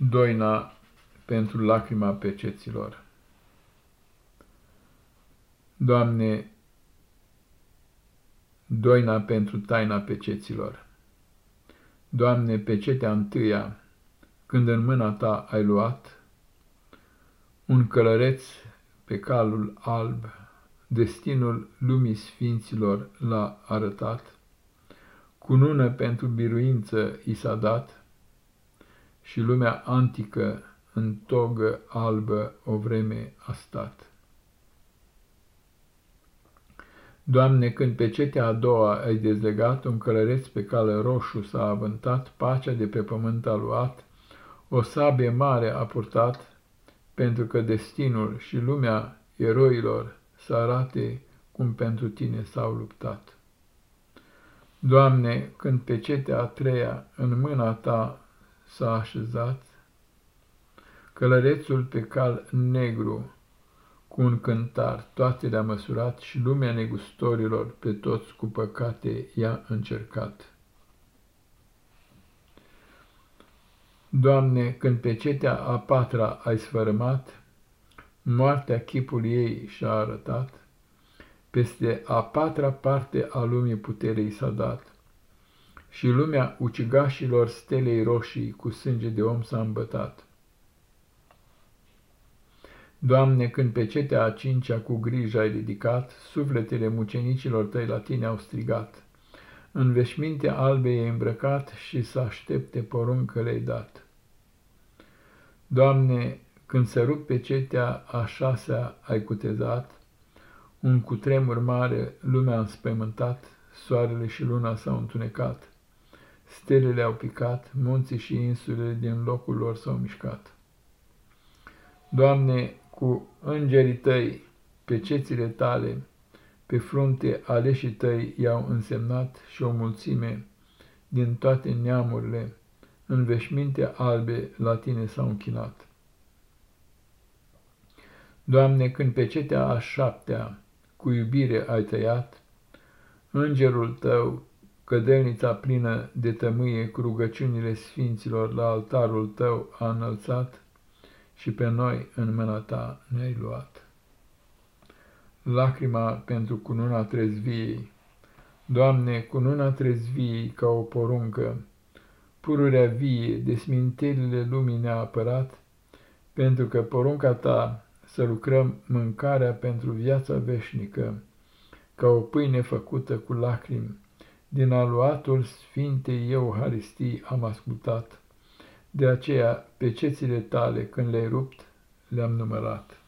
Doina pentru lacrima peceților. Doamne, doina pentru taina peceților. Doamne, pecetea întâia, când în mâna Ta ai luat, un călăreț pe calul alb, destinul lumii sfinților l-a arătat, cunună pentru biruință i s-a dat, și lumea antică în togă albă o vreme a stat. Doamne, când pe cetea a doua ai dezlegat, un călăreț pe cale roșu s-a avântat, pacea de pe pământ a luat, o sabie mare a purtat, pentru că destinul și lumea eroilor să arate cum pentru tine s-au luptat. Doamne, când pe cetea a treia în mâna ta s-a așezat, călărețul pe cal negru, cu un cântar toate le-a măsurat și lumea negustorilor pe toți cu păcate i-a încercat. Doamne, când pe cetea a patra ai sfărâmat, moartea chipul ei și-a arătat, peste a patra parte a lumii puterei s-a dat și lumea ucigașilor stelei roșii cu sânge de om s-a îmbătat. Doamne, când pe cetea a cincea cu grijă ai ridicat, sufletele mucenicilor tăi la tine au strigat. În veșminte albe e îmbrăcat și să aștepte poruncă le-ai dat. Doamne, când se rup pe cetea a șasea ai cutezat, un cutremur mare lumea a înspăimântat, soarele și luna s-au întunecat. Stelele au picat, munții și insulele din locul lor s-au mișcat. Doamne, cu îngerii tăi, pe cețile tale, pe frunte aleșii tăi i-au însemnat și o mulțime din toate neamurile, în veșminte albe la tine s-au închinat. Doamne, când pe cetea a șaptea cu iubire ai tăiat, îngerul tău cădelnița plină de tămâie cu rugăciunile sfinților la altarul tău a înălțat și pe noi în mâna ta ne-ai luat. Lacrima pentru cununa trezviei, Doamne, cununa trezviei ca o poruncă, pururea vie, desmintelile lumii ne-a apărat, pentru că porunca ta să lucrăm mâncarea pentru viața veșnică, ca o pâine făcută cu lacrimi, din aluatul Sfintei Euharistii am ascultat, de aceea pe cețile tale, când le-ai rupt, le-am numărat.